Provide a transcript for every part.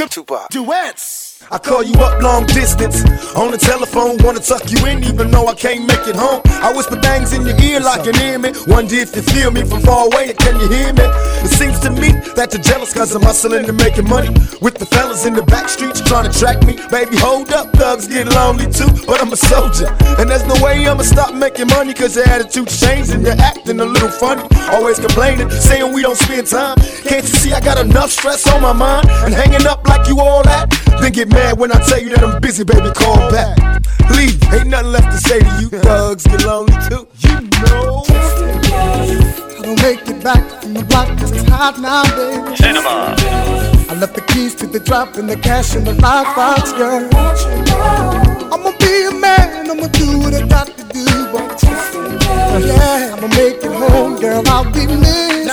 The Tupac. Duets. I call you up long distance on the telephone, wanna tuck you in, even though I can't make it home. I whisper things in your ear like you hear me. Wonder if you feel me from far away, can you hear me? It seems to me that you're jealous cause I'm hustling and making money with the fellas in the back streets trying to track me. Baby, hold up, thugs get lonely too, but I'm a soldier. And there's no way I'ma stop making money cause your attitude's changing, you're acting a little funny. Always complaining, saying we don't spend time. Can't you see I got enough stress on my mind and hanging up like you all that? Then get mad when I tell you that I'm busy, baby, call back. Leave, ain't nothing left to say to you. Thugs get lonely too, you know. I don't make it back from the block cause it's hot now, baby. Cinema. I left the keys to the drop and the cash in the lockbox, girl. I'ma be a man, I'ma do what I got to do. But yeah, I'ma make it home, girl. I'll be missing.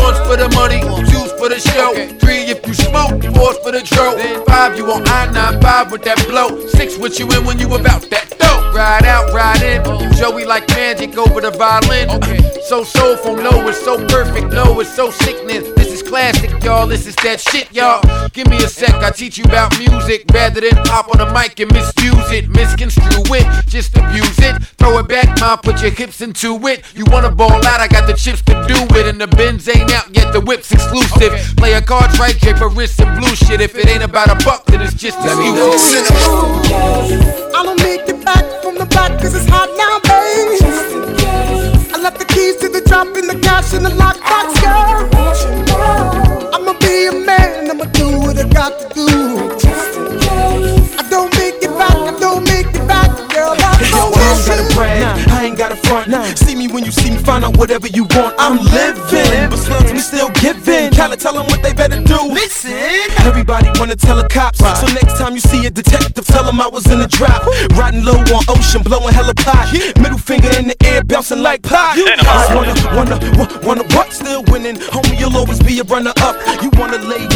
Once for the money, two for the show. Three if you smoke, four for the dro. Five you on I 95 with that blow. Six with you in when you about that dope. Ride out, ride in. Oh. Joey like magic over the violin. So soulful, no, it's so perfect, no, it's so sickening. This is classic, y'all. This is that shit, y'all. Give me a sec, I teach you about music rather than pop on the mic and misuse it, misconstrue it, just abuse. Throw it back, mom, put your hips into it. You wanna ball out, I got the chips to do it. And the Benz ain't out yet, the whip's exclusive. Play a card right, drape a wrist and blue shit. If it ain't about a buck, then it's just a excuse. I don't make it back from the block cause it's hot now, baby. I left the keys to the drop and the cash in the lockbox, girl. I'ma be a man, I'ma do what I got to do. I ain't gotta I ain't gotta front. See me when you see me, find out whatever you want. I'm living, but slums we still giving. Cali tell them what they better do. Listen, everybody wanna tell the cops. So next time you see a detective, tell him I was in the drop. Riding low on ocean, blowing hella pot. Middle finger in the air, bouncing like pop. I wanna, wanna, wa- wanna what? Still winning, homie, you'll always be a runner up. You wanna lay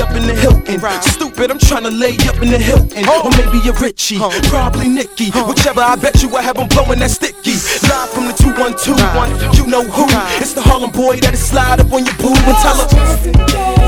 up in. Stupid, I'm trying to lay up in the Hilton. Or maybe a Richie, probably Nicky. Whichever, I bet you I have them blowing that sticky. Live from the 212, one, you know who. It's the Harlem boy that'll slide up on your boo and tell her.